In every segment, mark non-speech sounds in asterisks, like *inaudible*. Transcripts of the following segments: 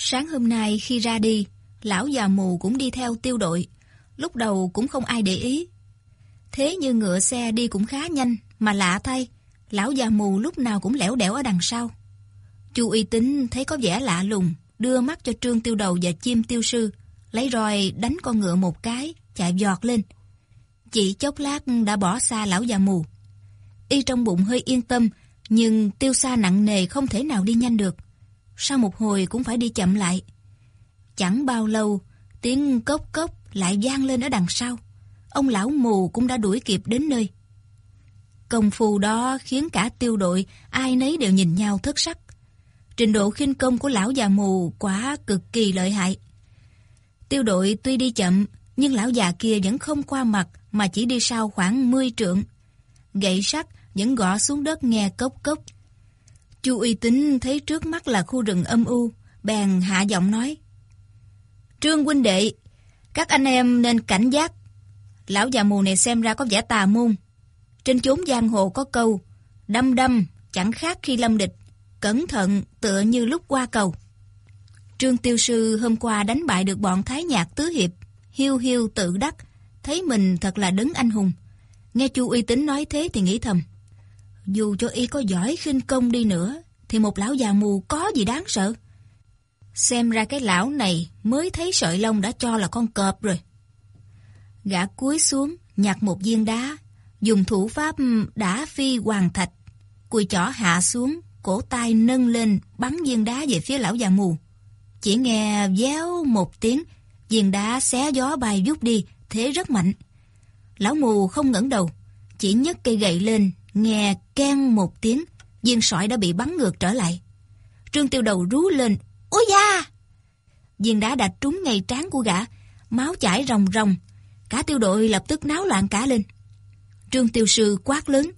Sáng hôm nay khi ra đi, lão già mù cũng đi theo tiêu đội. Lúc đầu cũng không ai để ý. Thế nhưng ngựa xe đi cũng khá nhanh, mà lạ thay, lão già mù lúc nào cũng lẻo đẻo ở đằng sau. Chu uy tín thấy có vẻ lạ lùng, đưa mắt cho trương tiêu đầu và chim tiêu sư, lấy roi đánh con ngựa một cái, chạy giọt lên. Chỉ chốc lát đã bỏ xa lão già mù. Y trong bụng hơi yên tâm, nhưng tiêu xa nặng nề không thể nào đi nhanh được. Sau một hồi cũng phải đi chậm lại. Chẳng bao lâu, tiếng cốc cốc lại vang lên ở đằng sau. Ông lão mù cũng đã đuổi kịp đến nơi. Công phu đó khiến cả tiêu đội ai nấy đều nhìn nhau thất sắc. Trình độ khinh công của lão già mù quá cực kỳ lợi hại. Tiêu đội tuy đi chậm, nhưng lão già kia vẫn không qua mặt mà chỉ đi sau khoảng 10 trượng. Gậy sắt vẫn gõ xuống đất nghe cốc cốc. Chu uy tín thấy trước mắt là khu rừng âm u, bèn hạ giọng nói. Trương huynh đệ, các anh em nên cảnh giác. Lão già mù này xem ra có vẻ tà môn. Trên chốn giang hồ có câu, đâm đâm, chẳng khác khi lâm địch, cẩn thận tựa như lúc qua cầu. Trương Tiêu Sư hôm qua đánh bại được bọn Thái Nhạc Tứ Hiệp, hiu hiu tự đắc, thấy mình thật là đứng anh hùng. Nghe chu uy tín nói thế thì nghĩ thầm. Dù cho y có giỏi khinh công đi nữa, thì một lão già mù có gì đáng sợ. Xem ra cái lão này mới thấy sợi lông đã cho là con cọp rồi. Gã cúi xuống, nhặt một viên đá, dùng thủ pháp đã phi hoàng thạch, cùi chỏ hạ xuống, cổ tay nâng lên bắn viên đá về phía lão già mù. Chỉ nghe véo một tiếng, viên đá xé gió bay vút đi, thế rất mạnh. Lão mù không ngẩng đầu, chỉ nhấc cây gậy lên, nghe keng một tiếng, viên sỏi đã bị bắn ngược trở lại. Trương tiêu đầu rú lên, ôi da! Viên đá đã trúng ngay trán của gã, máu chảy ròng ròng. Cả tiêu đội lập tức náo loạn cả lên. Trương tiêu sư quát lớn.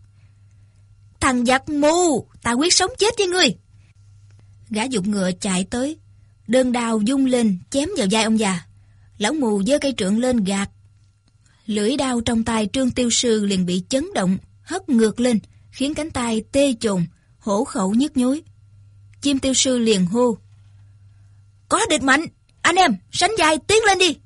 Thằng giặc mù, ta quyết sống chết với ngươi. Gã dục ngựa chạy tới, đơn đao dung lên chém vào vai ông già. Lão mù giơ cây trượng lên gạt. Lưỡi đao trong tay trương tiêu sư liền bị chấn động, hất ngược lên, khiến cánh tay tê chồn, hổ khẩu nhức nhối. Chim tiêu sư liền hô. Có địch mạnh, anh em, sánh dài tiến lên đi.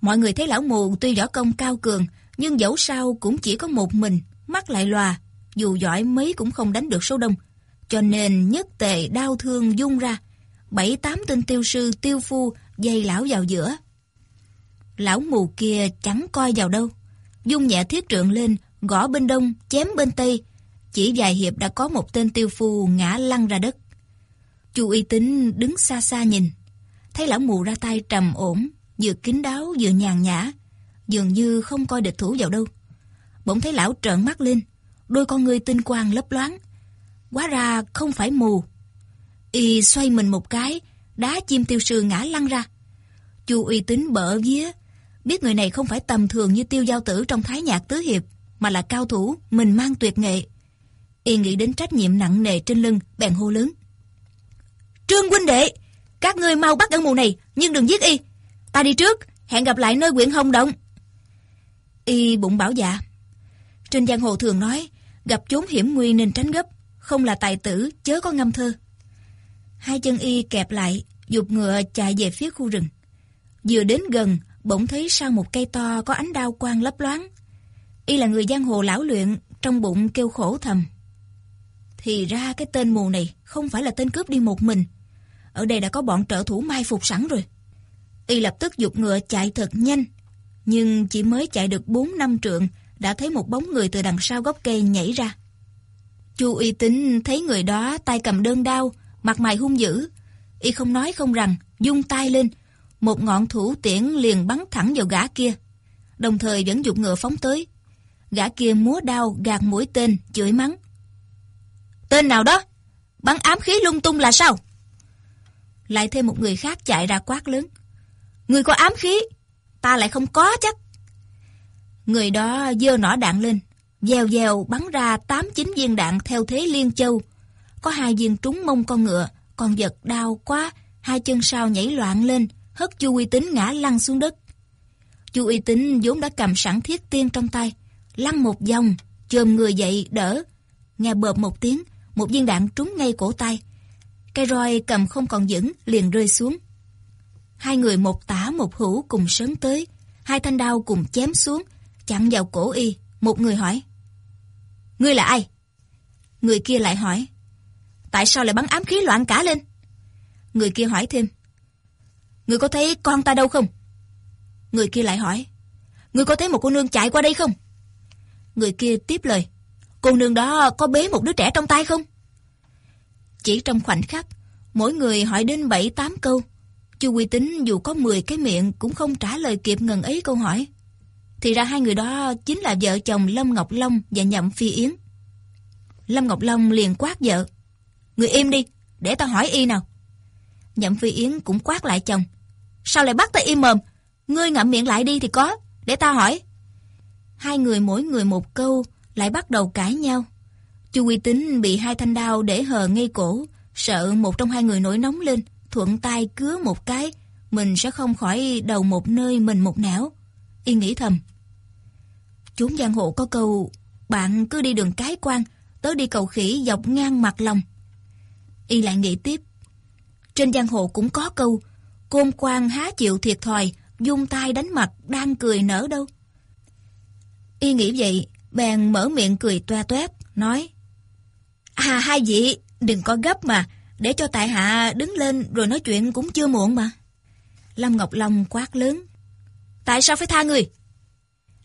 Mọi người thấy lão mù tuy võ công cao cường, nhưng dẫu sao cũng chỉ có một mình, mắt lại lòa, dù giỏi mấy cũng không đánh được số đông. Cho nên nhất tề đau thương dung ra, bảy tám tên tiêu sư tiêu phu dây lão vào giữa. Lão mù kia chẳng coi vào đâu, dung nhẹ thiết trượng lên, gõ bên đông, chém bên tây. Chỉ vài hiệp đã có một tên tiêu phu ngã lăn ra đất. Chu uy tín đứng xa xa nhìn, thấy lão mù ra tay trầm ổn, vừa kín đáo vừa nhàn nhã, dường như không coi địch thủ vào đâu. Bỗng thấy lão trợn mắt lên, đôi con ngươi tinh quang lấp loáng. Quá ra không phải mù. Y xoay mình một cái, đá chim tiêu sư ngã lăn ra. Chu uy tín bở vía, biết người này không phải tầm thường như tiêu giao tử trong thái nhạc tứ hiệp, mà là cao thủ, mình mang tuyệt nghệ. Y nghĩ đến trách nhiệm nặng nề trên lưng, bèn hô lớn. Trương huynh đệ, các ngươi mau bắt ân mù này, nhưng đừng giết y. Ta đi trước, hẹn gặp lại nơi quyện Hồng Động. Y bụng bảo dạ. Trên giang hồ thường nói, gặp chốn hiểm nguy nên tránh gấp, không là tài tử, chớ có ngâm thơ. Hai chân y kẹp lại, dục ngựa chạy về phía khu rừng. Vừa đến gần, bỗng thấy sau một cây to có ánh đao quang lấp loáng. Y là người giang hồ lão luyện, trong bụng kêu khổ thầm. Thì ra cái tên mù này không phải là tên cướp đi một mình. Ở đây đã có bọn trợ thủ mai phục sẵn rồi. Y lập tức dục ngựa chạy thật nhanh. Nhưng chỉ mới chạy được 4 năm trượng, đã thấy một bóng người từ đằng sau gốc cây nhảy ra. Chu uy tín thấy người đó tay cầm đơn đao, mặt mày hung dữ. Y không nói không rằng, dung tay lên, một ngọn thủ tiễn liền bắn thẳng vào gã kia. Đồng thời vẫn dục ngựa phóng tới. Gã kia múa đao gạt mũi tên, chửi mắng. Tên nào đó? Bắn ám khí lung tung là sao? Lại thêm một người khác chạy ra quát lớn. Người có ám khí, ta lại không có chắc. Người đó dơ nỏ đạn lên, dèo dèo bắn ra 8-9 viên đạn theo thế liên châu. Có hai viên trúng mông con ngựa, con vật đau quá, hai chân sau nhảy loạn lên, hất Chu Uy Tín ngã lăn xuống đất. Chu Uy Tín vốn đã cầm sẵn thiết tiên trong tay, lăn một vòng, chồm người dậy đỡ. Nghe bợp một tiếng, một viên đạn trúng ngay cổ tay. Cây roi cầm không còn vững, liền rơi xuống. Hai người một tả một hữu cùng sớm tới. Hai thanh đao cùng chém xuống, chặn vào cổ y. Một người hỏi. Ngươi là ai? Người kia lại hỏi. Tại sao lại bắn ám khí loạn cả lên? Người kia hỏi thêm. Ngươi có thấy con ta đâu không? Người kia lại hỏi. Ngươi có thấy một cô nương chạy qua đây không? Người kia tiếp lời. Cô nương đó có bế một đứa trẻ trong tay không? Chỉ trong khoảnh khắc, mỗi người hỏi đến 7-8 câu. Chu Quy Tính dù có 10 cái miệng cũng không trả lời kịp ngần ấy câu hỏi. Thì ra hai người đó chính là vợ chồng Lâm Ngọc Long và Nhậm Phi Yến. Lâm Ngọc Long liền quát vợ. Người im đi, để ta hỏi y nào. Nhậm Phi Yến cũng quát lại chồng. Sao lại bắt ta im mồm? Ngươi ngậm miệng lại đi thì có, để ta hỏi. Hai người mỗi người một câu, lại bắt đầu cãi nhau. Chu Uy Tính bị hai thanh đao để hờ ngay cổ, sợ một trong hai người nổi nóng lên, thuận tay cứa một cái, mình sẽ không khỏi đầu một nơi mình một nẻo. Y nghĩ thầm. Chúng giang hộ có câu, bạn cứ đi đường cái quan, tớ đi cầu khỉ dọc ngang mặt lòng. Y lại nghĩ tiếp. Trên giang hồ cũng có câu, côn quan há chịu thiệt thòi, dung tay đánh mặt, đang cười nở đâu. Y nghĩ vậy, bèn mở miệng cười toa toét, nói. À hai vị, đừng có gấp mà, để cho tại hạ đứng lên rồi nói chuyện cũng chưa muộn mà. Lâm Ngọc Long quát lớn. Tại sao phải tha người?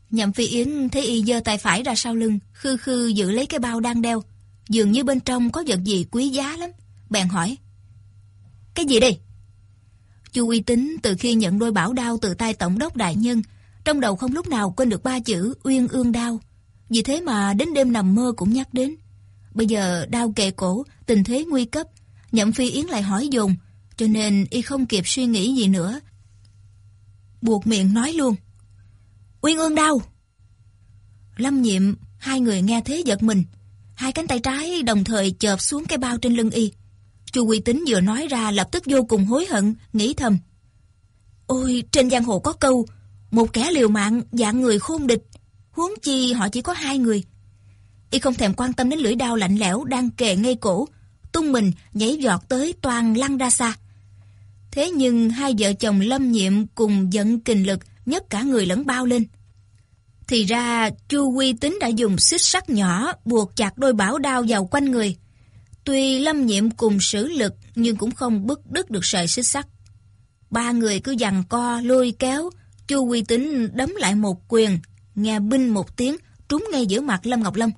Nhậm Phi Yến thấy y giơ tay phải ra sau lưng, khư khư giữ lấy cái bao đang đeo. Dường như bên trong có vật gì quý giá lắm. Bèn hỏi. Cái gì đây? Chu uy tín từ khi nhận đôi bảo đao từ tay tổng đốc đại nhân, trong đầu không lúc nào quên được ba chữ uyên ương đao. Vì thế mà đến đêm nằm mơ cũng nhắc đến. Bây giờ đau kề cổ, tình thế nguy cấp, Nhậm Phi Yến lại hỏi dồn, cho nên y không kịp suy nghĩ gì nữa. Buộc miệng nói luôn. Uyên ương đau. Lâm nhiệm, hai người nghe thế giật mình. Hai cánh tay trái đồng thời chợp xuống cái bao trên lưng y. Chu Quy Tính vừa nói ra lập tức vô cùng hối hận, nghĩ thầm. Ôi, trên giang hồ có câu, một kẻ liều mạng dạng người khôn địch, huống chi họ chỉ có hai người. Y không thèm quan tâm đến lưỡi đao lạnh lẽo đang kề ngay cổ, tung mình nhảy giọt tới toàn lăn ra xa. Thế nhưng hai vợ chồng lâm nhiệm cùng giận kình lực nhấc cả người lẫn bao lên. Thì ra Chu Quy Tính đã dùng xích sắt nhỏ buộc chặt đôi bảo đao vào quanh người. Tuy lâm nhiệm cùng sử lực nhưng cũng không bứt đứt được sợi xích sắt. Ba người cứ giằng co lôi kéo, Chu Quy Tính đấm lại một quyền, nghe binh một tiếng trúng ngay giữa mặt Lâm Ngọc Lâm.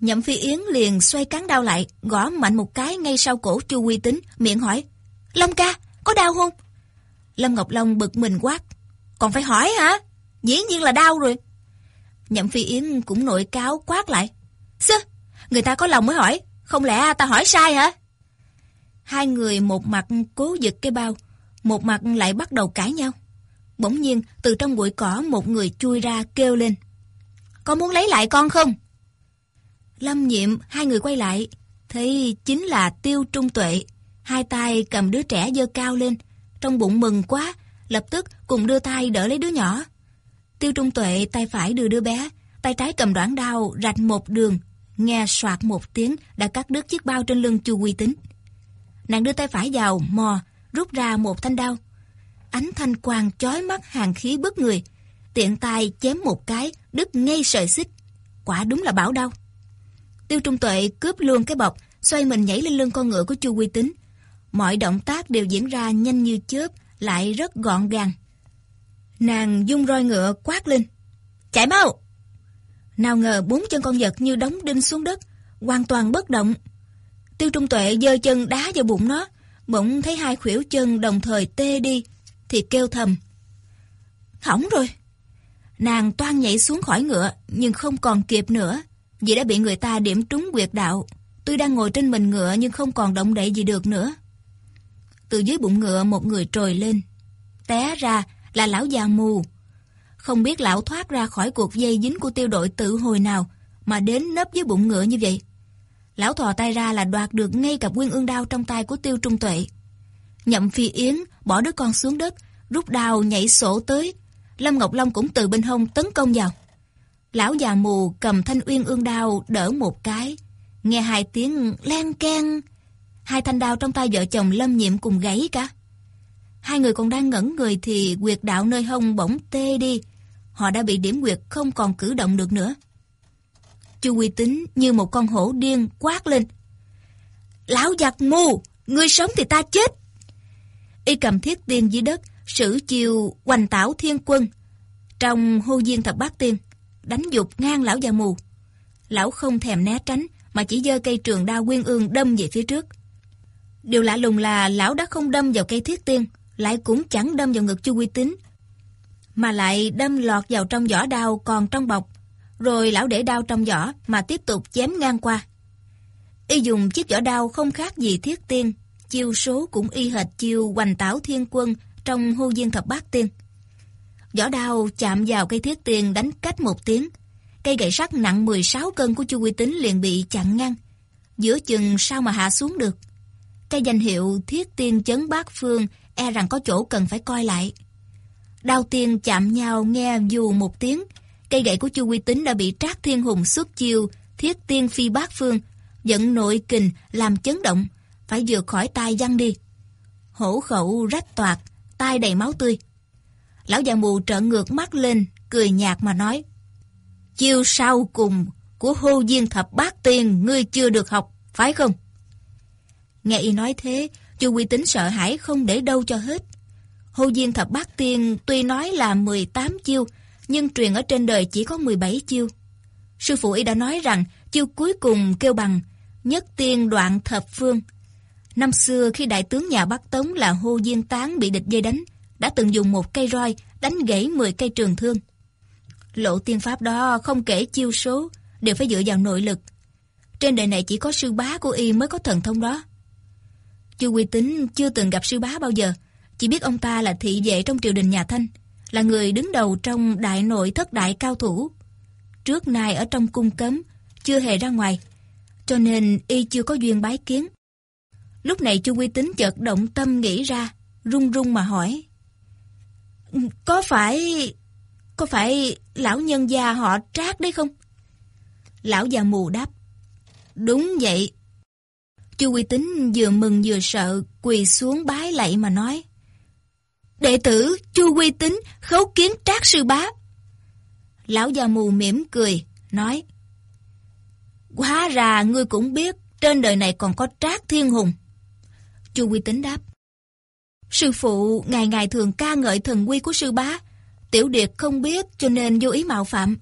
Nhậm Phi Yến liền xoay cán đao lại, gõ mạnh một cái ngay sau cổ Chu Quy Tính, miệng hỏi: "Long ca, có đau không?" Lâm Ngọc Long bực mình quát: "Còn phải hỏi hả? Dĩ nhiên là đau rồi." Nhậm Phi Yến cũng nội cáo quát lại: "Sư, người ta có lòng mới hỏi, không lẽ ta hỏi sai hả?" Hai người một mặt cố giật cái bao, một mặt lại bắt đầu cãi nhau. Bỗng nhiên, từ trong bụi cỏ một người chui ra kêu lên: "Có muốn lấy lại con không?" Lâm nhiệm, hai người quay lại, thấy chính là tiêu trung tuệ. Hai tay cầm đứa trẻ dơ cao lên, trong bụng mừng quá, lập tức cùng đưa tay đỡ lấy đứa nhỏ. Tiêu trung tuệ tay phải đưa đứa bé, tay trái cầm đoạn đao rạch một đường, nghe soạt một tiếng đã cắt đứt chiếc bao trên lưng chu quy tính. Nàng đưa tay phải vào, mò, rút ra một thanh đao. Ánh thanh quang chói mắt hàng khí bức người, tiện tay chém một cái, đứt ngay sợi xích. Quả đúng là bảo đau. Tiêu Trung Tuệ cướp luôn cái bọc, xoay mình nhảy lên lưng con ngựa của Chu Quy Tính. Mọi động tác đều diễn ra nhanh như chớp, lại rất gọn gàng. Nàng dung roi ngựa quát lên. Chạy mau! Nào ngờ bốn chân con vật như đóng đinh xuống đất, hoàn toàn bất động. Tiêu Trung Tuệ giơ chân đá vào bụng nó, bỗng thấy hai khuỷu chân đồng thời tê đi, thì kêu thầm. Hỏng rồi! Nàng toan nhảy xuống khỏi ngựa, nhưng không còn kịp nữa vì đã bị người ta điểm trúng quyệt đạo. Tôi đang ngồi trên mình ngựa nhưng không còn động đậy gì được nữa. Từ dưới bụng ngựa một người trồi lên. Té ra là lão già mù. Không biết lão thoát ra khỏi cuộc dây dính của tiêu đội tự hồi nào mà đến nấp dưới bụng ngựa như vậy. Lão thò tay ra là đoạt được ngay cặp quyên ương đao trong tay của tiêu trung tuệ. Nhậm phi yến bỏ đứa con xuống đất, rút đao nhảy sổ tới. Lâm Ngọc Long cũng từ bên hông tấn công vào. Lão già mù cầm thanh uyên ương đao đỡ một cái. Nghe hai tiếng len can. hai thanh đao trong tay vợ chồng Lâm Nhiệm cùng gãy cả. Hai người còn đang ngẩn người thì quyệt đạo nơi hông bỗng tê đi. Họ đã bị điểm quyệt không còn cử động được nữa. Chu Quy Tính như một con hổ điên quát lên. Lão giặc mù, ngươi sống thì ta chết. Y cầm thiết tiên dưới đất, sử chiều hoành tảo thiên quân. Trong hô diên thập bát tiên, đánh dục ngang lão già mù. Lão không thèm né tránh, mà chỉ giơ cây trường đao quyên ương đâm về phía trước. Điều lạ lùng là lão đã không đâm vào cây thiết tiên, lại cũng chẳng đâm vào ngực Chu Quy Tín, mà lại đâm lọt vào trong vỏ đao còn trong bọc, rồi lão để đao trong vỏ mà tiếp tục chém ngang qua. Y dùng chiếc vỏ đao không khác gì thiết tiên, chiêu số cũng y hệt chiêu hoành tảo thiên quân trong hô viên thập bát tiên. Võ đao chạm vào cây thiết tiền đánh cách một tiếng. Cây gậy sắt nặng 16 cân của Chu Quy Tính liền bị chặn ngang. Giữa chừng sao mà hạ xuống được. Cây danh hiệu thiết tiên chấn bát phương e rằng có chỗ cần phải coi lại. Đao tiên chạm nhau nghe dù một tiếng, cây gậy của Chu Quy Tính đã bị Trác Thiên Hùng xuất chiêu thiết tiên phi bát phương, dẫn nội kình làm chấn động, phải vượt khỏi tay văng đi. Hổ khẩu rách toạc, tai đầy máu tươi. Lão già mù trợn ngược mắt lên, cười nhạt mà nói. Chiêu sau cùng của hô diên thập bát tiên ngươi chưa được học, phải không? Nghe y nói thế, Chu Quy Tính sợ hãi không để đâu cho hết. Hô Diên Thập Bát Tiên tuy nói là 18 chiêu, nhưng truyền ở trên đời chỉ có 17 chiêu. Sư phụ y đã nói rằng chiêu cuối cùng kêu bằng nhất tiên đoạn thập phương. Năm xưa khi đại tướng nhà Bắc Tống là Hô Diên Tán bị địch dây đánh, đã từng dùng một cây roi đánh gãy 10 cây trường thương. Lộ tiên pháp đó không kể chiêu số, đều phải dựa vào nội lực. Trên đời này chỉ có sư bá của y mới có thần thông đó. Chu Quy Tính chưa từng gặp sư bá bao giờ, chỉ biết ông ta là thị vệ trong triều đình nhà Thanh, là người đứng đầu trong đại nội thất đại cao thủ. Trước nay ở trong cung cấm, chưa hề ra ngoài, cho nên y chưa có duyên bái kiến. Lúc này Chu Quy Tính chợt động tâm nghĩ ra, run run mà hỏi. Có phải... có phải lão nhân gia họ trác đấy không? Lão già mù đáp. Đúng vậy, Chu Quy Tính vừa mừng vừa sợ, quỳ xuống bái lạy mà nói. Đệ tử Chu Quy Tính khấu kiến trác sư bá. Lão già mù mỉm cười, nói. Hóa ra ngươi cũng biết trên đời này còn có trác thiên hùng. Chu Quy Tính đáp. Sư phụ ngày ngày thường ca ngợi thần quy của sư bá. Tiểu Điệt không biết cho nên vô ý mạo phạm.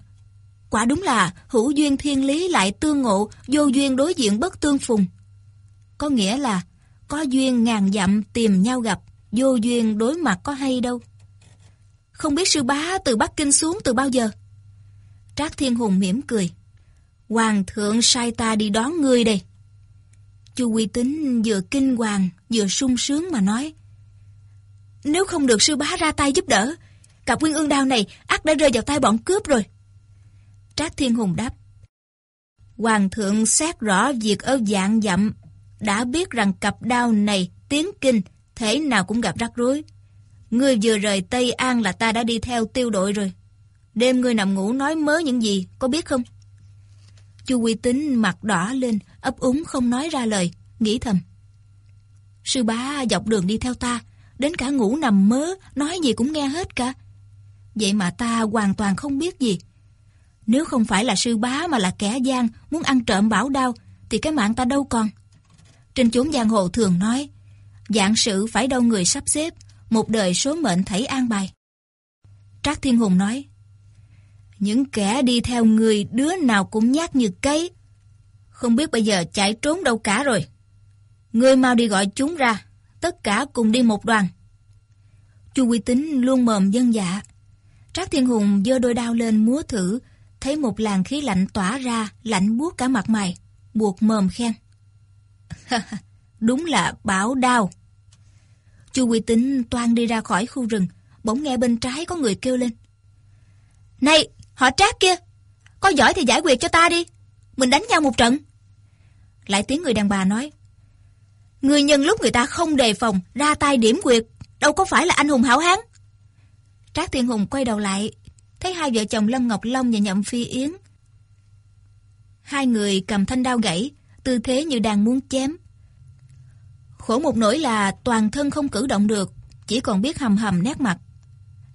Quả đúng là hữu duyên thiên lý lại tương ngộ, vô duyên đối diện bất tương phùng. Có nghĩa là có duyên ngàn dặm tìm nhau gặp, vô duyên đối mặt có hay đâu. Không biết sư bá từ Bắc Kinh xuống từ bao giờ? Trác Thiên Hùng mỉm cười. Hoàng thượng sai ta đi đón ngươi đây. Chu Quy Tính vừa kinh hoàng vừa sung sướng mà nói. Nếu không được sư bá ra tay giúp đỡ, cặp nguyên ương đao này ắt đã rơi vào tay bọn cướp rồi. Trác Thiên Hùng đáp. Hoàng thượng xét rõ việc ở dạng dặm đã biết rằng cặp đao này tiến kinh thế nào cũng gặp rắc rối. Ngươi vừa rời Tây An là ta đã đi theo tiêu đội rồi. Đêm ngươi nằm ngủ nói mớ những gì, có biết không? Chu Quy Tính mặt đỏ lên, ấp úng không nói ra lời, nghĩ thầm. Sư bá dọc đường đi theo ta, đến cả ngủ nằm mớ, nói gì cũng nghe hết cả. Vậy mà ta hoàn toàn không biết gì. Nếu không phải là sư bá mà là kẻ gian muốn ăn trộm bảo đao, thì cái mạng ta đâu còn. Trên chốn giang hồ thường nói, dạng sự phải đâu người sắp xếp, một đời số mệnh thảy an bài. Trác Thiên Hùng nói, những kẻ đi theo người đứa nào cũng nhát như cây, không biết bây giờ chạy trốn đâu cả rồi. Ngươi mau đi gọi chúng ra, tất cả cùng đi một đoàn. Chu Quy Tính luôn mồm dân dạ. Trác Thiên Hùng giơ đôi đao lên múa thử, thấy một làn khí lạnh tỏa ra, lạnh buốt cả mặt mày, buộc mồm khen. *laughs* Đúng là bảo đao. Chu Quy Tính toan đi ra khỏi khu rừng, bỗng nghe bên trái có người kêu lên. Này, họ trác kia, có giỏi thì giải quyết cho ta đi, mình đánh nhau một trận. Lại tiếng người đàn bà nói. Người nhân lúc người ta không đề phòng, ra tay điểm quyệt, đâu có phải là anh hùng hảo hán. Trác Thiên Hùng quay đầu lại, thấy hai vợ chồng Lâm Ngọc Long và Nhậm Phi Yến. Hai người cầm thanh đao gãy, tư thế như đang muốn chém. Khổ một nỗi là toàn thân không cử động được, chỉ còn biết hầm hầm nét mặt.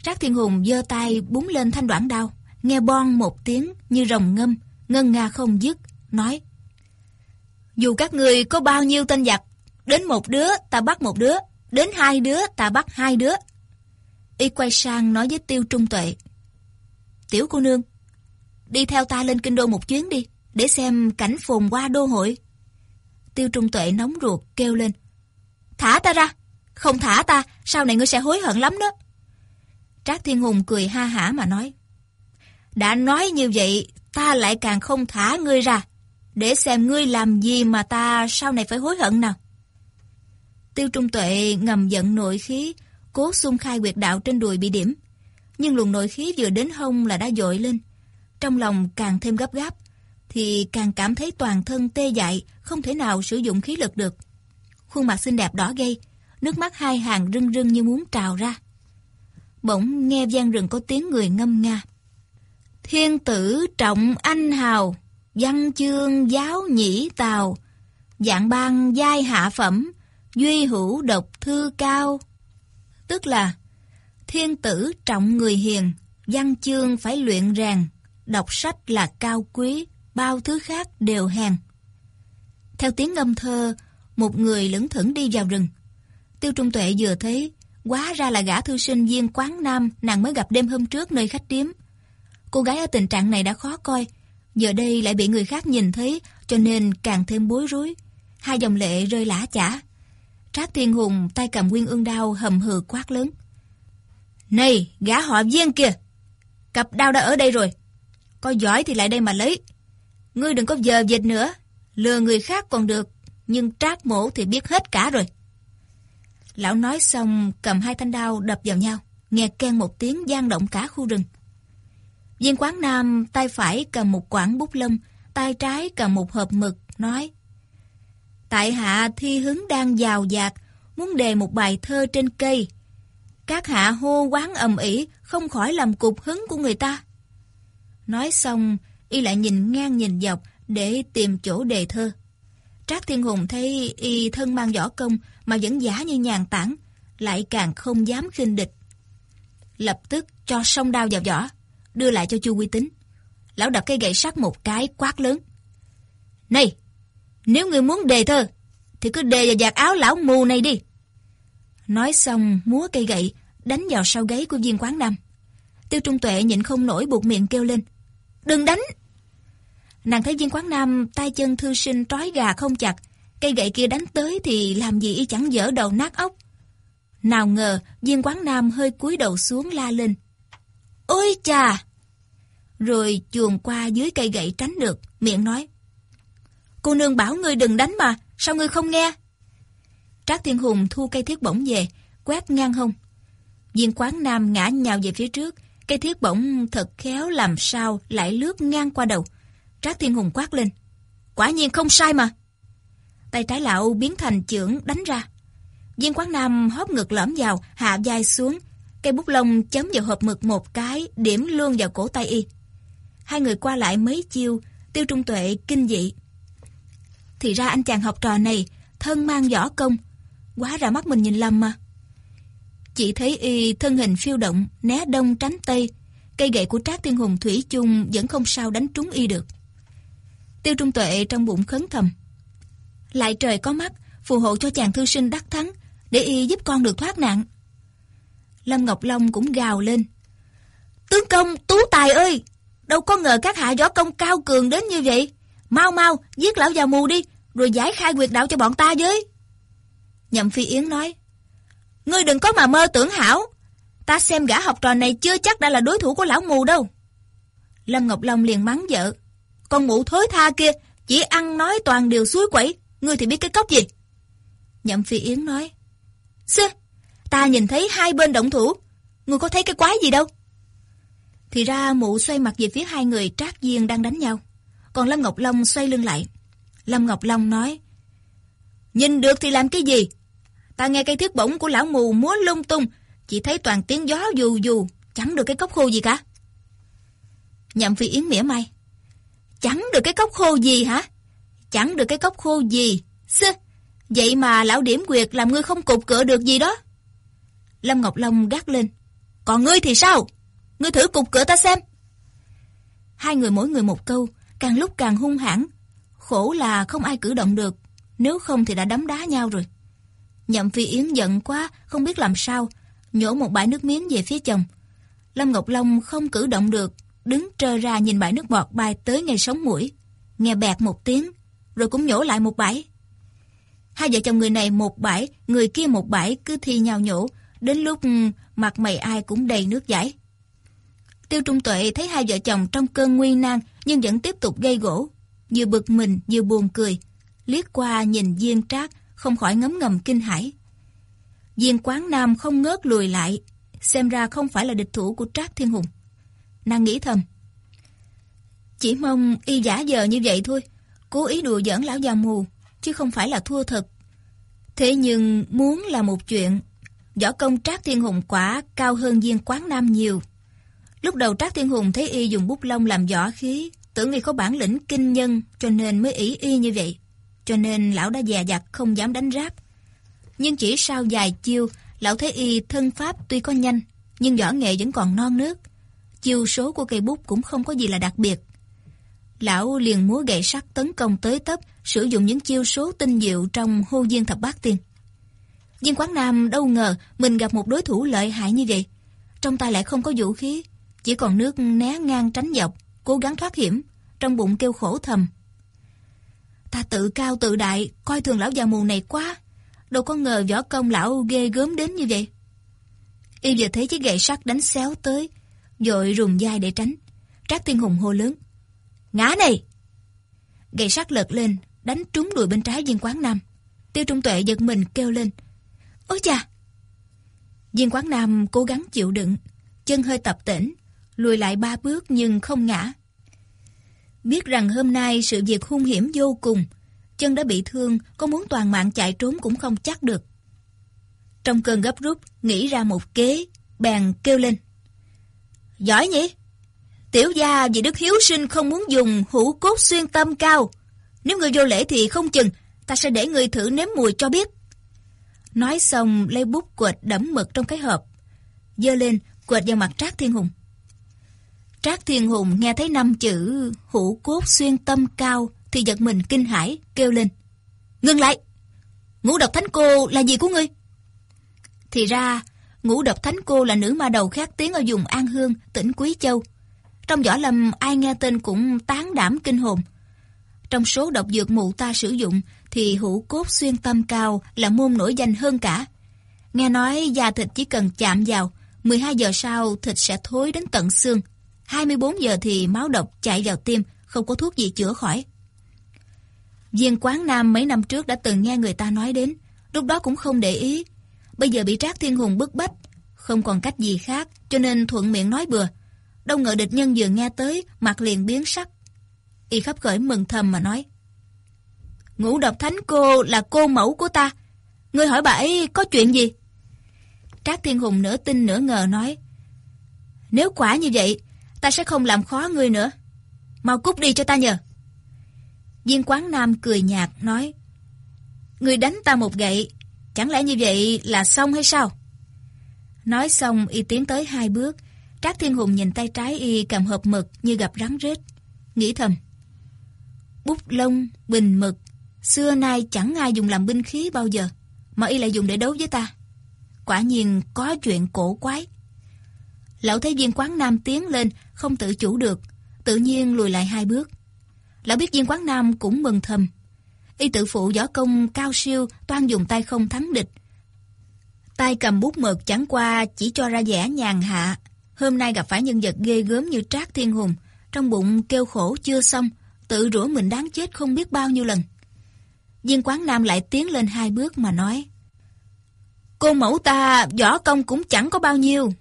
Trác Thiên Hùng giơ tay búng lên thanh đoạn đao, nghe bon một tiếng như rồng ngâm, ngân nga không dứt, nói Dù các người có bao nhiêu tên giặc, đến một đứa ta bắt một đứa, đến hai đứa ta bắt hai đứa. Y quay sang nói với Tiêu Trung Tuệ Tiểu cô nương, đi theo ta lên kinh đô một chuyến đi, để xem cảnh phồn qua đô hội. Tiêu Trung Tuệ nóng ruột kêu lên Thả ta ra, không thả ta, sau này ngươi sẽ hối hận lắm đó. Trác Thiên Hùng cười ha hả mà nói đã nói như vậy, ta lại càng không thả ngươi ra. Để xem ngươi làm gì mà ta sau này phải hối hận nào. Tiêu Trung Tuệ ngầm giận nội khí, cố xung khai quyệt đạo trên đùi bị điểm. Nhưng luồng nội khí vừa đến hông là đã dội lên. Trong lòng càng thêm gấp gáp, thì càng cảm thấy toàn thân tê dại, không thể nào sử dụng khí lực được. Khuôn mặt xinh đẹp đỏ gay, nước mắt hai hàng rưng rưng như muốn trào ra. Bỗng nghe gian rừng có tiếng người ngâm nga. Thiên tử trọng anh hào, văn chương giáo nhĩ tào, dạng ban giai hạ phẩm, duy hữu độc thư cao. Tức là, thiên tử trọng người hiền, văn chương phải luyện rèn, đọc sách là cao quý, bao thứ khác đều hèn. Theo tiếng ngâm thơ, một người lững thững đi vào rừng. Tiêu Trung Tuệ vừa thấy, quá ra là gã thư sinh viên quán nam nàng mới gặp đêm hôm trước nơi khách điếm. Cô gái ở tình trạng này đã khó coi, giờ đây lại bị người khác nhìn thấy, cho nên càng thêm bối rối. Hai dòng lệ rơi lã chả. Trác Thiên Hùng tay cầm nguyên ương đao hầm hừ quát lớn. Này, gã họ viên kìa! Cặp đao đã ở đây rồi. Có giỏi thì lại đây mà lấy. Ngươi đừng có giờ dịch nữa. Lừa người khác còn được, nhưng trác mổ thì biết hết cả rồi. Lão nói xong cầm hai thanh đao đập vào nhau, nghe ken một tiếng gian động cả khu rừng. Viên quán nam tay phải cầm một quảng bút lông, tay trái cầm một hộp mực, nói Tại hạ thi hứng đang giàu dạt, muốn đề một bài thơ trên cây. Các hạ hô quán ầm ĩ không khỏi làm cục hứng của người ta. Nói xong, y lại nhìn ngang nhìn dọc để tìm chỗ đề thơ. Trác Thiên Hùng thấy y thân mang võ công mà vẫn giả như nhàn tản, lại càng không dám khinh địch. Lập tức cho song đao vào vỏ đưa lại cho Chu Quy Tính. Lão đập cây gậy sắt một cái quát lớn. Này, nếu người muốn đề thơ, thì cứ đề vào giặt áo lão mù này đi. Nói xong, múa cây gậy, đánh vào sau gáy của viên quán nam. Tiêu Trung Tuệ nhịn không nổi buộc miệng kêu lên. Đừng đánh! Nàng thấy viên quán nam tay chân thư sinh trói gà không chặt, cây gậy kia đánh tới thì làm gì y chẳng dở đầu nát ốc. Nào ngờ viên quán nam hơi cúi đầu xuống la lên. Ôi chà! Rồi chuồn qua dưới cây gậy tránh được, miệng nói. Cô nương bảo ngươi đừng đánh mà, sao ngươi không nghe? Trác Thiên Hùng thu cây thiết bổng về, quét ngang hông. Viên quán nam ngã nhào về phía trước, cây thiết bổng thật khéo làm sao lại lướt ngang qua đầu. Trác Thiên Hùng quát lên. Quả nhiên không sai mà. Tay trái lão biến thành chưởng đánh ra. Viên quán nam hóp ngực lõm vào, hạ vai xuống, Cây bút lông chấm vào hộp mực một cái, điểm luôn vào cổ tay y. Hai người qua lại mấy chiêu, tiêu trung tuệ kinh dị. Thì ra anh chàng học trò này, thân mang võ công, quá ra mắt mình nhìn lầm mà. Chỉ thấy y thân hình phiêu động, né đông tránh tây, cây gậy của Trác Thiên Hùng Thủy chung vẫn không sao đánh trúng y được. Tiêu Trung Tuệ trong bụng khấn thầm. Lại trời có mắt, phù hộ cho chàng thư sinh đắc thắng, để y giúp con được thoát nạn. Lâm Ngọc Long cũng gào lên. Tướng công, tú tài ơi! Đâu có ngờ các hạ võ công cao cường đến như vậy. Mau mau, giết lão già mù đi, rồi giải khai quyệt đạo cho bọn ta với. Nhậm Phi Yến nói. Ngươi đừng có mà mơ tưởng hảo. Ta xem gã học trò này chưa chắc đã là đối thủ của lão mù đâu. Lâm Ngọc Long liền mắng vợ. Con mụ thối tha kia, chỉ ăn nói toàn điều suối quẩy. Ngươi thì biết cái cốc gì? Nhậm Phi Yến nói. Xưa, Ta nhìn thấy hai bên động thủ. Ngươi có thấy cái quái gì đâu? Thì ra mụ xoay mặt về phía hai người trác viên đang đánh nhau. Còn Lâm Ngọc Long xoay lưng lại. Lâm Ngọc Long nói. Nhìn được thì làm cái gì? Ta nghe cây thiết bổng của lão mù múa lung tung. Chỉ thấy toàn tiếng gió dù dù. Chẳng được cái cốc khô gì cả. Nhậm Phi Yến mỉa mai. Chẳng được cái cốc khô gì hả? Chẳng được cái cốc khô gì. Sư, Vậy mà lão điểm quyệt làm ngươi không cục cửa được gì đó. Lâm Ngọc Long gắt lên. Còn ngươi thì sao? Ngươi thử cục cửa ta xem. Hai người mỗi người một câu, càng lúc càng hung hãn. Khổ là không ai cử động được, nếu không thì đã đấm đá nhau rồi. Nhậm Phi Yến giận quá, không biết làm sao, nhổ một bãi nước miếng về phía chồng. Lâm Ngọc Long không cử động được, đứng trơ ra nhìn bãi nước bọt bay tới ngay sống mũi. Nghe bẹt một tiếng, rồi cũng nhổ lại một bãi. Hai vợ chồng người này một bãi, người kia một bãi cứ thi nhau nhổ, đến lúc ừ, mặt mày ai cũng đầy nước giải Tiêu Trung Tuệ thấy hai vợ chồng trong cơn nguy nan nhưng vẫn tiếp tục gây gỗ, vừa bực mình vừa buồn cười, liếc qua nhìn Diên Trác không khỏi ngấm ngầm kinh hãi. Diên Quán Nam không ngớt lùi lại, xem ra không phải là địch thủ của Trác Thiên Hùng. Nàng nghĩ thầm, chỉ mong y giả giờ như vậy thôi, cố ý đùa giỡn lão già mù, chứ không phải là thua thật. Thế nhưng muốn là một chuyện, võ công Trác Thiên Hùng quả cao hơn Diên Quán Nam nhiều. Lúc đầu Trác Thiên Hùng thấy y dùng bút lông làm võ khí, tưởng y có bản lĩnh kinh nhân cho nên mới ý y như vậy. Cho nên lão đã dè dặt không dám đánh ráp. Nhưng chỉ sau vài chiêu, lão thấy y thân pháp tuy có nhanh, nhưng võ nghệ vẫn còn non nước. Chiêu số của cây bút cũng không có gì là đặc biệt. Lão liền múa gậy sắt tấn công tới tấp, sử dụng những chiêu số tinh diệu trong hô diên thập bát tiên. Diên Quán Nam đâu ngờ mình gặp một đối thủ lợi hại như vậy. Trong tay lại không có vũ khí, chỉ còn nước né ngang tránh dọc, cố gắng thoát hiểm, trong bụng kêu khổ thầm. Ta tự cao tự đại, coi thường lão già mù này quá. Đâu có ngờ võ công lão ghê gớm đến như vậy. Y vừa thấy chiếc gậy sắt đánh xéo tới, dội rùng dai để tránh. Trác Thiên Hùng hô lớn. Ngã này! Gậy sắt lật lên, đánh trúng đùi bên trái viên quán nam. Tiêu Trung Tuệ giật mình kêu lên. Ôi chà! Viên quán nam cố gắng chịu đựng, chân hơi tập tỉnh, lùi lại ba bước nhưng không ngã. Biết rằng hôm nay sự việc hung hiểm vô cùng, chân đã bị thương, có muốn toàn mạng chạy trốn cũng không chắc được. Trong cơn gấp rút, nghĩ ra một kế, bèn kêu lên. Giỏi nhỉ? Tiểu gia vì đức hiếu sinh không muốn dùng hữu cốt xuyên tâm cao. Nếu người vô lễ thì không chừng, ta sẽ để người thử nếm mùi cho biết. Nói xong lấy bút quệt đẫm mực trong cái hộp. Dơ lên, quệt vào mặt Trác Thiên Hùng. Trác Thiên Hùng nghe thấy năm chữ hữu cốt xuyên tâm cao thì giật mình kinh hãi kêu lên. Ngưng lại! Ngũ độc thánh cô là gì của ngươi? Thì ra, ngũ độc thánh cô là nữ ma đầu khác tiếng ở vùng An Hương, tỉnh Quý Châu. Trong võ lâm ai nghe tên cũng tán đảm kinh hồn. Trong số độc dược mụ ta sử dụng thì hữu cốt xuyên tâm cao là môn nổi danh hơn cả. Nghe nói da thịt chỉ cần chạm vào, 12 giờ sau thịt sẽ thối đến tận xương. 24 giờ thì máu độc chạy vào tim, không có thuốc gì chữa khỏi. Viên quán Nam mấy năm trước đã từng nghe người ta nói đến, lúc đó cũng không để ý. Bây giờ bị Trác Thiên Hùng bức bách, không còn cách gì khác, cho nên thuận miệng nói bừa. Đâu ngờ địch nhân vừa nghe tới, mặt liền biến sắc. Y khắp khởi mừng thầm mà nói. Ngũ độc thánh cô là cô mẫu của ta. Ngươi hỏi bà ấy có chuyện gì? Trác Thiên Hùng nửa tin nửa ngờ nói. Nếu quả như vậy, ta sẽ không làm khó ngươi nữa. Mau cút đi cho ta nhờ. Viên quán nam cười nhạt nói. Ngươi đánh ta một gậy, chẳng lẽ như vậy là xong hay sao? Nói xong y tiến tới hai bước, Trác Thiên Hùng nhìn tay trái y cầm hộp mực như gặp rắn rết. Nghĩ thầm. Bút lông, bình mực, xưa nay chẳng ai dùng làm binh khí bao giờ, mà y lại dùng để đấu với ta. Quả nhiên có chuyện cổ quái. Lão thấy viên quán nam tiến lên, không tự chủ được, tự nhiên lùi lại hai bước. Lão biết viên quán nam cũng mừng thầm. Y tự phụ võ công cao siêu, toan dùng tay không thắng địch. Tay cầm bút mực chẳng qua chỉ cho ra vẻ nhàn hạ. Hôm nay gặp phải nhân vật ghê gớm như Trác Thiên Hùng, trong bụng kêu khổ chưa xong, tự rủa mình đáng chết không biết bao nhiêu lần. Viên quán nam lại tiến lên hai bước mà nói. Cô mẫu ta võ công cũng chẳng có bao nhiêu,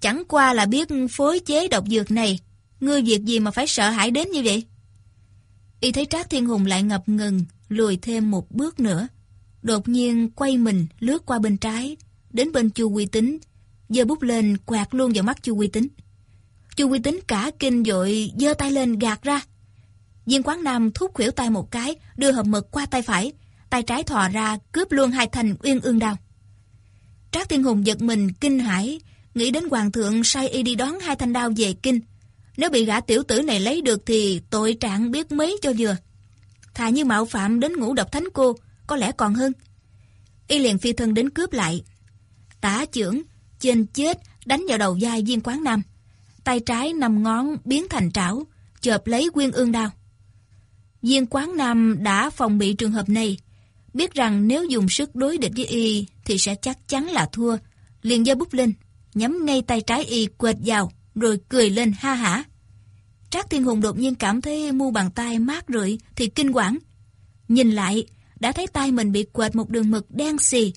Chẳng qua là biết phối chế độc dược này, ngươi việc gì mà phải sợ hãi đến như vậy? Y thấy Trác Thiên Hùng lại ngập ngừng, lùi thêm một bước nữa. Đột nhiên quay mình lướt qua bên trái, đến bên Chu Quy Tính, giơ bút lên quạt luôn vào mắt Chu Quy Tính. Chu Quy Tính cả kinh dội giơ tay lên gạt ra. Viên Quán Nam thúc khuỷu tay một cái, đưa hộp mực qua tay phải, tay trái thò ra cướp luôn hai thanh uyên ương đao. Trác Thiên Hùng giật mình kinh hãi, nghĩ đến hoàng thượng sai y đi đón hai thanh đao về kinh. Nếu bị gã tiểu tử này lấy được thì tội trạng biết mấy cho vừa. Thà như mạo phạm đến ngũ độc thánh cô, có lẽ còn hơn. Y liền phi thân đến cướp lại. Tả trưởng, trên chết, đánh vào đầu vai viên quán nam. Tay trái nằm ngón biến thành trảo, chợp lấy quyên ương đao. Viên quán nam đã phòng bị trường hợp này, biết rằng nếu dùng sức đối địch với y thì sẽ chắc chắn là thua. Liền giơ bút lên, nhắm ngay tay trái y quệt vào, rồi cười lên ha hả. Trác Thiên Hùng đột nhiên cảm thấy mu bàn tay mát rượi thì kinh quản. Nhìn lại, đã thấy tay mình bị quệt một đường mực đen xì.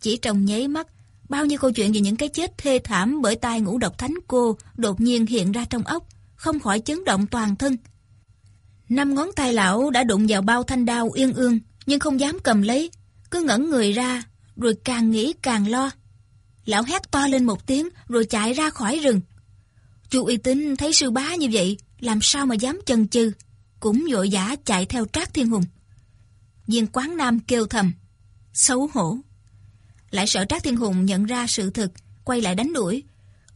Chỉ trong nháy mắt, bao nhiêu câu chuyện về những cái chết thê thảm bởi tay ngũ độc thánh cô đột nhiên hiện ra trong ốc, không khỏi chấn động toàn thân. Năm ngón tay lão đã đụng vào bao thanh đao yên ương, nhưng không dám cầm lấy, cứ ngẩn người ra, rồi càng nghĩ càng lo. Lão hét to lên một tiếng rồi chạy ra khỏi rừng. Chu uy tín thấy sư bá như vậy, làm sao mà dám chần chừ, cũng vội vã chạy theo Trác Thiên Hùng. Viên quán nam kêu thầm, xấu hổ. Lại sợ Trác Thiên Hùng nhận ra sự thực, quay lại đánh đuổi,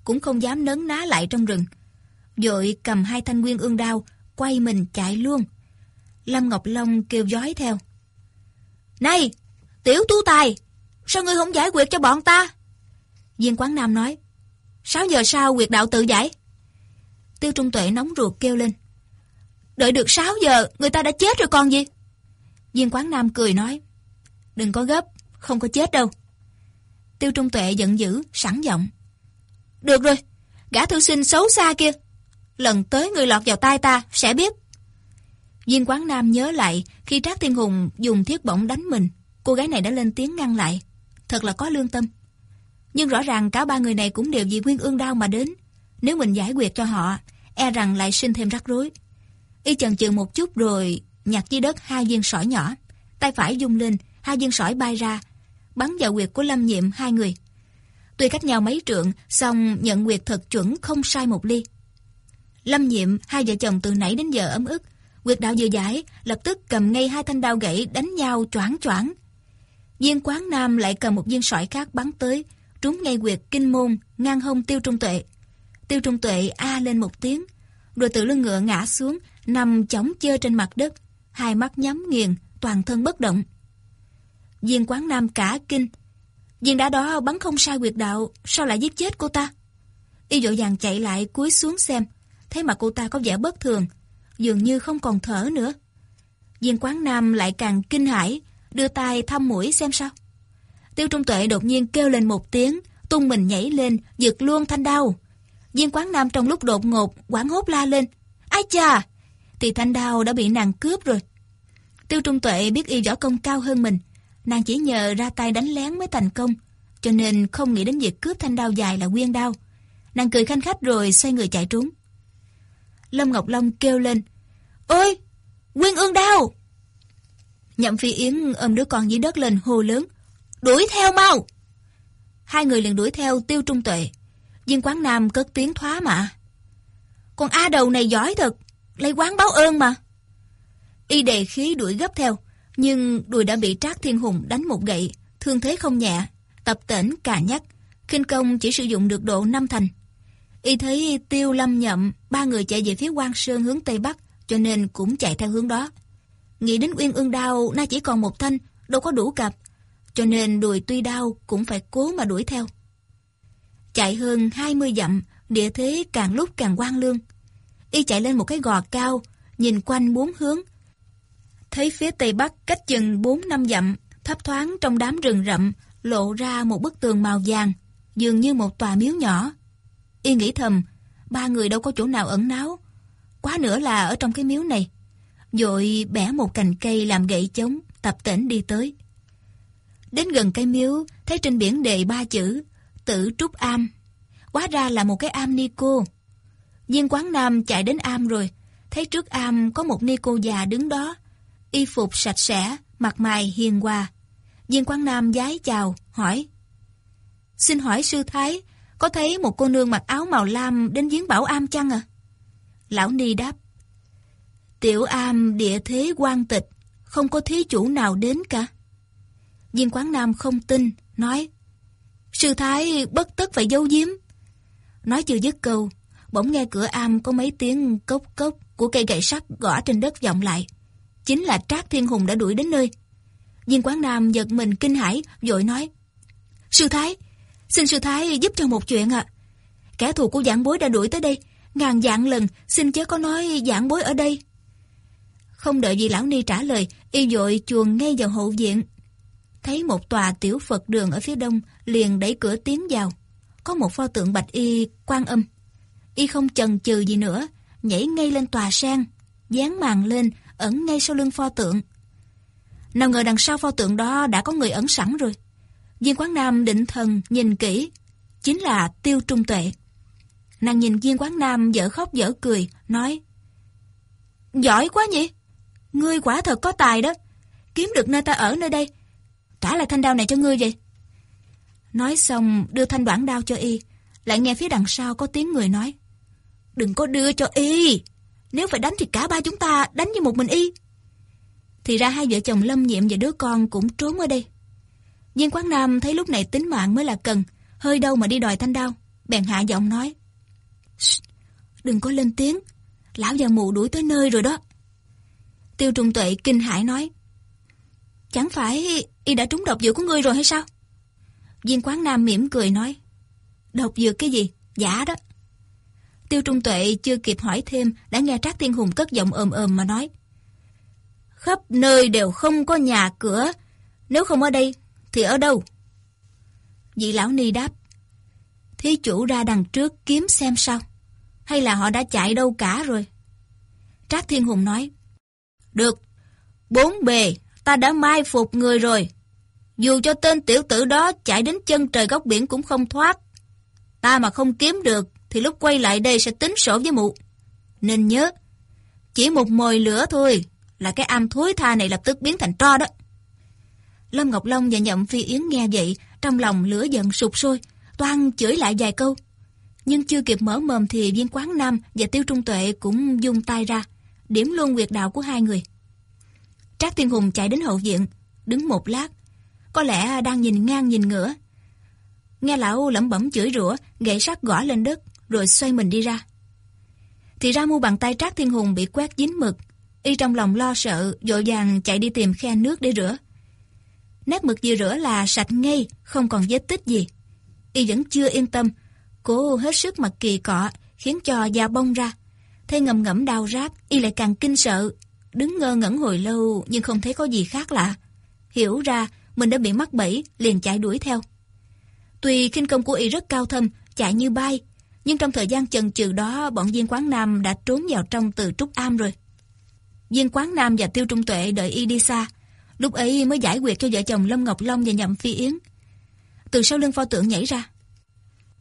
cũng không dám nấn ná lại trong rừng. Vội cầm hai thanh nguyên ương đao, quay mình chạy luôn. Lâm Ngọc Long kêu giói theo. Này, tiểu tú tài, sao ngươi không giải quyết cho bọn ta? Viên Quán Nam nói, 6 giờ sau quyệt đạo tự giải. Tiêu Trung Tuệ nóng ruột kêu lên. Đợi được 6 giờ, người ta đã chết rồi còn gì? Viên Quán Nam cười nói, đừng có gấp, không có chết đâu. Tiêu Trung Tuệ giận dữ, sẵn giọng. Được rồi, gã thư sinh xấu xa kia. Lần tới người lọt vào tay ta, sẽ biết. Viên Quán Nam nhớ lại khi Trác Thiên Hùng dùng thiết bổng đánh mình, cô gái này đã lên tiếng ngăn lại. Thật là có lương tâm. Nhưng rõ ràng cả ba người này cũng đều vì nguyên ương đao mà đến. Nếu mình giải quyết cho họ, e rằng lại sinh thêm rắc rối. Y chần chừ một chút rồi nhặt dưới đất hai viên sỏi nhỏ. Tay phải dung lên, hai viên sỏi bay ra, bắn vào quyệt của Lâm Nhiệm hai người. Tuy cách nhau mấy trượng, song nhận quyệt thật chuẩn không sai một ly. Lâm Nhiệm, hai vợ chồng từ nãy đến giờ ấm ức, quyệt đạo vừa giải, lập tức cầm ngay hai thanh đao gãy đánh nhau choảng choảng. Viên quán nam lại cầm một viên sỏi khác bắn tới, trúng ngay quyệt kinh môn, ngang hông tiêu trung tuệ. Tiêu trung tuệ a lên một tiếng, rồi tự lưng ngựa ngã xuống, nằm chống chơ trên mặt đất, hai mắt nhắm nghiền, toàn thân bất động. Viên quán nam cả kinh. Viên đã đó bắn không sai quyệt đạo, sao lại giết chết cô ta? Y dội vàng chạy lại cúi xuống xem, thấy mặt cô ta có vẻ bất thường, dường như không còn thở nữa. Viên quán nam lại càng kinh hãi, đưa tay thăm mũi xem sao. Tiêu Trung Tuệ đột nhiên kêu lên một tiếng, tung mình nhảy lên, giật luôn thanh đao. Viên quán nam trong lúc đột ngột, quảng hốt la lên. Ai chà! Thì thanh đao đã bị nàng cướp rồi. Tiêu Trung Tuệ biết y võ công cao hơn mình. Nàng chỉ nhờ ra tay đánh lén mới thành công, cho nên không nghĩ đến việc cướp thanh đao dài là quyên đao. Nàng cười khanh khách rồi xoay người chạy trốn. Lâm Ngọc Long kêu lên. Ôi! Quyên ương đao! Nhậm Phi Yến ôm đứa con dưới đất lên hô lớn. Đuổi theo mau! Hai người liền đuổi theo tiêu trung tuệ. Viên quán nam cất tiếng thoá mà. Con A đầu này giỏi thật, lấy quán báo ơn mà. Y đề khí đuổi gấp theo, nhưng đùi đã bị Trác Thiên Hùng đánh một gậy, thương thế không nhẹ, tập tỉnh cả nhắc, kinh công chỉ sử dụng được độ năm thành. Y thấy Tiêu Lâm Nhậm, ba người chạy về phía Quan Sơn hướng Tây Bắc, cho nên cũng chạy theo hướng đó. Nghĩ đến Uyên Ương Đao, nay chỉ còn một thanh, đâu có đủ cặp, cho nên đùi tuy đau cũng phải cố mà đuổi theo. Chạy hơn 20 dặm, địa thế càng lúc càng quang lương. Y chạy lên một cái gò cao, nhìn quanh bốn hướng. Thấy phía tây bắc cách chừng 4 năm dặm, thấp thoáng trong đám rừng rậm, lộ ra một bức tường màu vàng, dường như một tòa miếu nhỏ. Y nghĩ thầm, ba người đâu có chỗ nào ẩn náu, quá nữa là ở trong cái miếu này. Rồi bẻ một cành cây làm gậy chống, tập tỉnh đi tới. Đến gần cây miếu, thấy trên biển đề ba chữ, tử trúc am. Quá ra là một cái am ni cô. Viên quán nam chạy đến am rồi, thấy trước am có một ni cô già đứng đó, y phục sạch sẽ, mặt mày hiền hòa. Viên quán nam giái chào, hỏi. Xin hỏi sư thái, có thấy một cô nương mặc áo màu lam đến giếng bảo am chăng à? Lão Ni đáp. Tiểu am địa thế quan tịch, không có thí chủ nào đến cả. Viên Quán Nam không tin, nói Sư Thái bất tất phải giấu giếm. Nói chưa dứt câu, bỗng nghe cửa am có mấy tiếng cốc cốc của cây gậy sắt gõ trên đất vọng lại. Chính là Trác Thiên Hùng đã đuổi đến nơi. Viên Quán Nam giật mình kinh hãi, vội nói Sư Thái, xin Sư Thái giúp cho một chuyện ạ. Kẻ thù của giảng bối đã đuổi tới đây, ngàn dạng lần xin chớ có nói giảng bối ở đây. Không đợi gì lão ni trả lời, y dội chuồn ngay vào hậu viện. Thấy một tòa tiểu Phật đường ở phía đông, liền đẩy cửa tiến vào. Có một pho tượng bạch y quan âm. Y không chần chừ gì nữa, nhảy ngay lên tòa sen, dán màn lên, ẩn ngay sau lưng pho tượng. Nào ngờ đằng sau pho tượng đó đã có người ẩn sẵn rồi. Viên Quán Nam định thần nhìn kỹ, chính là Tiêu Trung Tuệ. Nàng nhìn Viên Quán Nam dở khóc dở cười, nói Giỏi quá nhỉ? Ngươi quả thật có tài đó. Kiếm được nơi ta ở nơi đây. Trả lại thanh đao này cho ngươi vậy. Nói xong, đưa thanh đoạn đao cho y. Lại nghe phía đằng sau có tiếng người nói. Đừng có đưa cho y. Nếu phải đánh thì cả ba chúng ta đánh như một mình y. Thì ra hai vợ chồng Lâm Nhiệm và đứa con cũng trốn ở đây. Viên Quán Nam thấy lúc này tính mạng mới là cần. Hơi đâu mà đi đòi thanh đao. Bèn hạ giọng nói. Đừng có lên tiếng. Lão già mù đuổi tới nơi rồi đó. Tiêu Trung Tuệ kinh hãi nói. Chẳng phải y đã trúng độc dược của ngươi rồi hay sao? Viên Quán Nam mỉm cười nói. Độc dược cái gì? Giả đó. Tiêu Trung Tuệ chưa kịp hỏi thêm đã nghe Trác Thiên Hùng cất giọng ồm ồm mà nói. Khắp nơi đều không có nhà cửa. Nếu không ở đây thì ở đâu? Vị lão ni đáp. Thí chủ ra đằng trước kiếm xem sao. Hay là họ đã chạy đâu cả rồi? Trác Thiên Hùng nói. Được, bốn bề, ta đã mai phục người rồi. Dù cho tên tiểu tử đó chạy đến chân trời góc biển cũng không thoát. Ta mà không kiếm được, thì lúc quay lại đây sẽ tính sổ với mụ. Nên nhớ, chỉ một mồi lửa thôi, là cái am thối tha này lập tức biến thành tro đó. Lâm Ngọc Long và Nhậm Phi Yến nghe vậy, trong lòng lửa giận sụp sôi, toan chửi lại vài câu. Nhưng chưa kịp mở mồm thì viên quán Nam và Tiêu Trung Tuệ cũng dung tay ra, điểm luôn quyệt đạo của hai người. Trác Thiên Hùng chạy đến hậu viện, đứng một lát, có lẽ đang nhìn ngang nhìn ngửa. Nghe lão lẩm bẩm chửi rủa, gậy sắt gõ lên đất, rồi xoay mình đi ra. Thì ra mu bàn tay Trác Thiên Hùng bị quét dính mực, y trong lòng lo sợ, dội vàng chạy đi tìm khe nước để rửa. Nét mực vừa rửa là sạch ngay, không còn vết tích gì. Y vẫn chưa yên tâm, cố hết sức mặt kỳ cọ, khiến cho da bong ra. Thấy ngầm ngẫm đau rát, y lại càng kinh sợ. Đứng ngơ ngẩn hồi lâu nhưng không thấy có gì khác lạ. Hiểu ra mình đã bị mắc bẫy, liền chạy đuổi theo. Tuy kinh công của y rất cao thâm, chạy như bay, nhưng trong thời gian chần chừ đó, bọn viên quán Nam đã trốn vào trong từ trúc am rồi. Viên quán Nam và Tiêu Trung Tuệ đợi y đi xa, lúc ấy mới giải quyết cho vợ chồng Lâm Ngọc Long và Nhậm Phi Yến. Từ sau lưng pho tượng nhảy ra.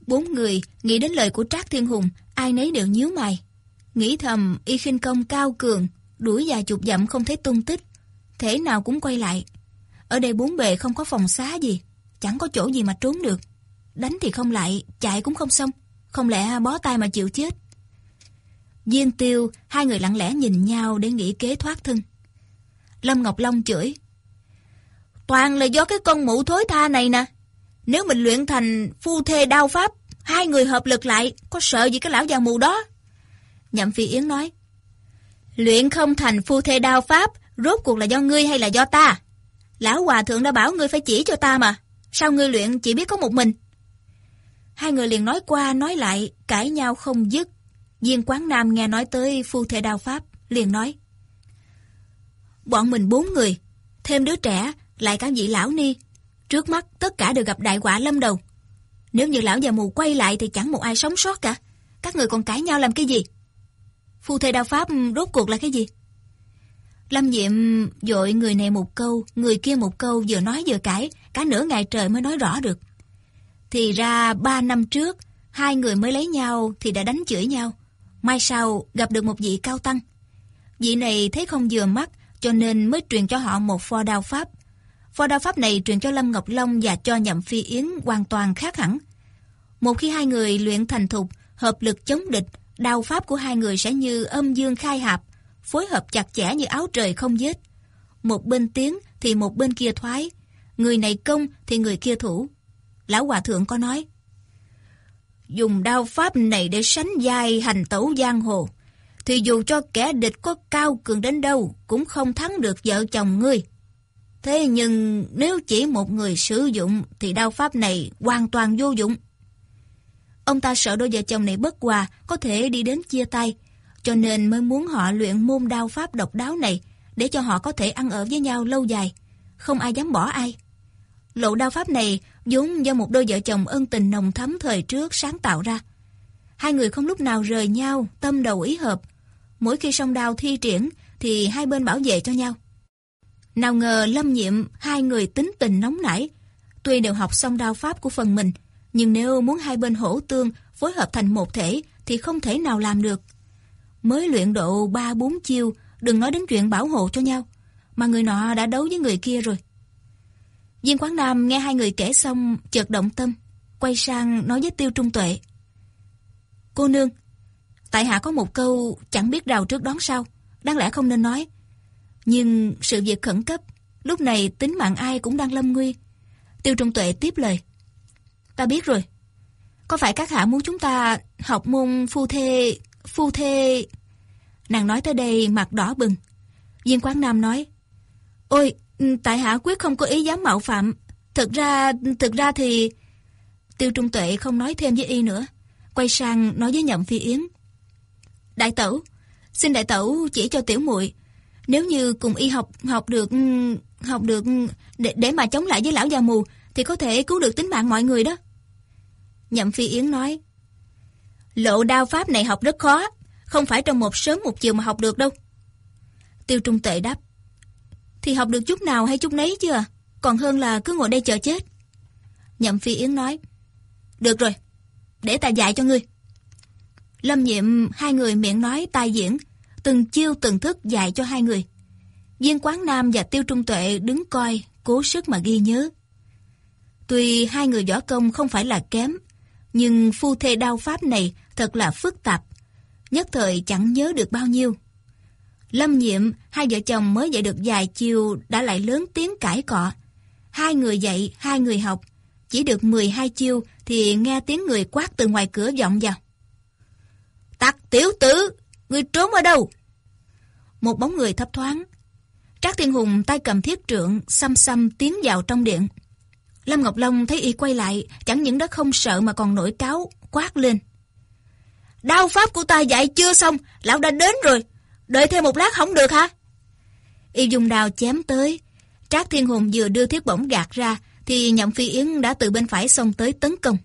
Bốn người nghĩ đến lời của Trác Thiên Hùng, ai nấy đều nhíu mày. Nghĩ thầm y khinh công cao cường, đuổi vài chục dặm không thấy tung tích, thể nào cũng quay lại. Ở đây bốn bề không có phòng xá gì, chẳng có chỗ gì mà trốn được. Đánh thì không lại, chạy cũng không xong, không lẽ bó tay mà chịu chết. Diên tiêu, hai người lặng lẽ nhìn nhau để nghĩ kế thoát thân. Lâm Ngọc Long chửi. Toàn là do cái con mụ thối tha này nè. Nếu mình luyện thành phu thê đao pháp, hai người hợp lực lại, có sợ gì cái lão già mù đó? Nhậm Phi Yến nói. Luyện không thành phu thê đao pháp, rốt cuộc là do ngươi hay là do ta? Lão Hòa Thượng đã bảo ngươi phải chỉ cho ta mà. Sao ngươi luyện chỉ biết có một mình? Hai người liền nói qua nói lại, cãi nhau không dứt. Viên quán Nam nghe nói tới phu thê đao pháp, liền nói. Bọn mình bốn người, thêm đứa trẻ, lại cả vị lão ni. Trước mắt tất cả đều gặp đại quả lâm đầu. Nếu như lão già mù quay lại thì chẳng một ai sống sót cả. Các người còn cãi nhau làm cái gì? Phu thê đao pháp rốt cuộc là cái gì? Lâm Diệm dội người này một câu, người kia một câu vừa nói vừa cãi, cả nửa ngày trời mới nói rõ được. Thì ra ba năm trước, hai người mới lấy nhau thì đã đánh chửi nhau. Mai sau gặp được một vị cao tăng. Vị này thấy không vừa mắt cho nên mới truyền cho họ một pho đao pháp. Pho đao pháp này truyền cho Lâm Ngọc Long và cho Nhậm Phi Yến hoàn toàn khác hẳn. Một khi hai người luyện thành thục, hợp lực chống địch, đao pháp của hai người sẽ như âm dương khai hạp, phối hợp chặt chẽ như áo trời không vết. một bên tiến thì một bên kia thoái. Người này công thì người kia thủ. Lão Hòa Thượng có nói, Dùng đao pháp này để sánh dài hành tẩu giang hồ, thì dù cho kẻ địch có cao cường đến đâu cũng không thắng được vợ chồng ngươi. Thế nhưng nếu chỉ một người sử dụng thì đao pháp này hoàn toàn vô dụng. Ông ta sợ đôi vợ chồng này bất hòa có thể đi đến chia tay, cho nên mới muốn họ luyện môn đao pháp độc đáo này để cho họ có thể ăn ở với nhau lâu dài, không ai dám bỏ ai. Lộ đao pháp này vốn do một đôi vợ chồng ân tình nồng thắm thời trước sáng tạo ra. Hai người không lúc nào rời nhau, tâm đầu ý hợp. Mỗi khi song đao thi triển thì hai bên bảo vệ cho nhau. Nào ngờ lâm nhiệm hai người tính tình nóng nảy. Tuy đều học xong đao pháp của phần mình, nhưng nếu muốn hai bên hỗ tương phối hợp thành một thể thì không thể nào làm được. Mới luyện độ 3-4 chiêu, đừng nói đến chuyện bảo hộ cho nhau, mà người nọ đã đấu với người kia rồi. Diên Quán Nam nghe hai người kể xong chợt động tâm, quay sang nói với Tiêu Trung Tuệ. Cô nương, tại hạ có một câu chẳng biết rào trước đón sau, đáng lẽ không nên nói. Nhưng sự việc khẩn cấp, lúc này tính mạng ai cũng đang lâm nguy. Tiêu Trung Tuệ tiếp lời. Ta biết rồi. Có phải các hạ muốn chúng ta học môn phu thê phu thê... Nàng nói tới đây mặt đỏ bừng. Viên Quán Nam nói. Ôi, tại hạ quyết không có ý dám mạo phạm. Thực ra, thực ra thì... Tiêu Trung Tuệ không nói thêm với y nữa. Quay sang nói với Nhậm Phi Yến. Đại tẩu, xin đại tẩu chỉ cho tiểu muội Nếu như cùng y học học được... học được... để, để mà chống lại với lão già mù thì có thể cứu được tính mạng mọi người đó. Nhậm Phi Yến nói. Lộ đao pháp này học rất khó, không phải trong một sớm một chiều mà học được đâu. Tiêu Trung Tệ đáp. Thì học được chút nào hay chút nấy chưa? À? Còn hơn là cứ ngồi đây chờ chết. Nhậm Phi Yến nói. Được rồi, để ta dạy cho ngươi. Lâm nhiệm hai người miệng nói tai diễn, từng chiêu từng thức dạy cho hai người. Viên Quán Nam và Tiêu Trung Tuệ đứng coi, cố sức mà ghi nhớ. Tuy hai người võ công không phải là kém, nhưng phu thê đao pháp này thật là phức tạp, nhất thời chẳng nhớ được bao nhiêu. Lâm nhiệm, hai vợ chồng mới dạy được vài chiều đã lại lớn tiếng cãi cọ. Hai người dạy, hai người học, chỉ được 12 chiêu thì nghe tiếng người quát từ ngoài cửa vọng vào. Tặc tiểu tử, người trốn ở đâu? Một bóng người thấp thoáng. Trác Thiên Hùng tay cầm thiết trượng, xăm xăm tiến vào trong điện. Lâm Ngọc Long thấy y quay lại, chẳng những đã không sợ mà còn nổi cáo, quát lên. Đao pháp của ta dạy chưa xong, lão đã đến rồi. Đợi thêm một lát không được hả? Y dùng đào chém tới. Trác Thiên Hùng vừa đưa thiết bổng gạt ra, thì Nhậm Phi Yến đã từ bên phải xông tới tấn công.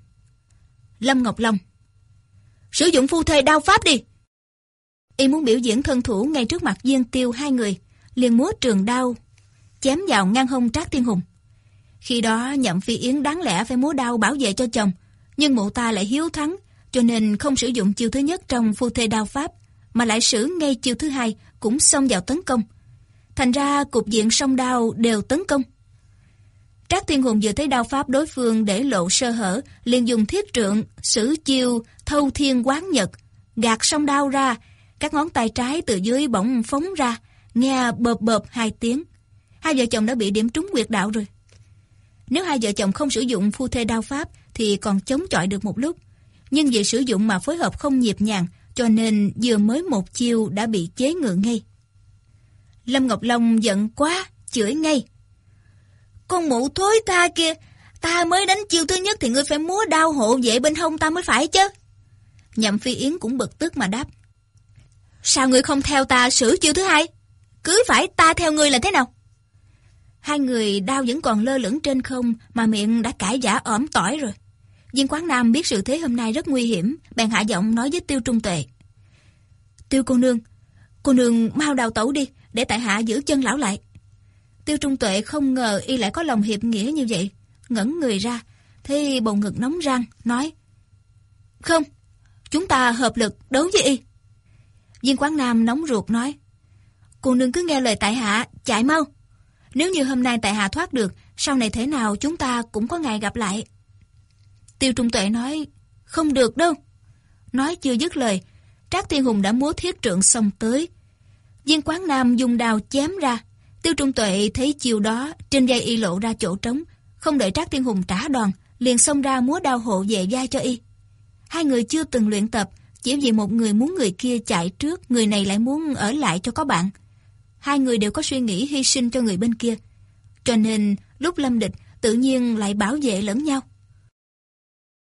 Lâm Ngọc Long Sử dụng phu thê đao pháp đi! Y muốn biểu diễn thân thủ ngay trước mặt Diên Tiêu hai người, liền múa trường đao, chém vào ngang hông Trác Thiên Hùng. Khi đó Nhậm Phi Yến đáng lẽ phải múa đao bảo vệ cho chồng, nhưng mụ ta lại hiếu thắng, cho nên không sử dụng chiêu thứ nhất trong phu thê đao pháp, mà lại sử ngay chiêu thứ hai cũng xông vào tấn công. Thành ra cục diện song đao đều tấn công. Trác Thiên Hùng vừa thấy đao pháp đối phương để lộ sơ hở, liền dùng thiết trượng, sử chiêu, thâu thiên quán nhật, gạt song đao ra, các ngón tay trái từ dưới bỗng phóng ra, nghe bợp bợp hai tiếng. Hai vợ chồng đã bị điểm trúng quyệt đạo rồi. Nếu hai vợ chồng không sử dụng phu thê đao pháp thì còn chống chọi được một lúc. Nhưng vì sử dụng mà phối hợp không nhịp nhàng cho nên vừa mới một chiêu đã bị chế ngự ngay. Lâm Ngọc Long giận quá, chửi ngay. Con mụ thối ta kia, ta mới đánh chiêu thứ nhất thì ngươi phải múa đao hộ vệ bên hông ta mới phải chứ. Nhậm Phi Yến cũng bực tức mà đáp. Sao ngươi không theo ta xử chiêu thứ hai? Cứ phải ta theo ngươi là thế nào? Hai người đau vẫn còn lơ lửng trên không mà miệng đã cãi giả ỏm tỏi rồi. Viên Quán Nam biết sự thế hôm nay rất nguy hiểm, bèn hạ giọng nói với Tiêu Trung Tuệ. Tiêu cô nương, cô nương mau đào tẩu đi, để tại hạ giữ chân lão lại. Tiêu Trung Tuệ không ngờ y lại có lòng hiệp nghĩa như vậy, ngẩn người ra, thấy bầu ngực nóng rang, nói Không, chúng ta hợp lực đấu với y. Viên Quán Nam nóng ruột nói Cô nương cứ nghe lời tại hạ, chạy mau. Nếu như hôm nay tại hạ thoát được, sau này thế nào chúng ta cũng có ngày gặp lại. Tiêu Trung Tuệ nói, không được đâu. Nói chưa dứt lời, Trác Thiên Hùng đã múa thiết trượng xong tới. Viên Quán Nam dùng đào chém ra, Tiêu Trung Tuệ thấy chiều đó trên dây y lộ ra chỗ trống, không đợi Trác Thiên Hùng trả đòn, liền xông ra múa đao hộ về vai cho y. Hai người chưa từng luyện tập, chỉ vì một người muốn người kia chạy trước, người này lại muốn ở lại cho có bạn. Hai người đều có suy nghĩ hy sinh cho người bên kia. Cho nên lúc lâm địch tự nhiên lại bảo vệ lẫn nhau.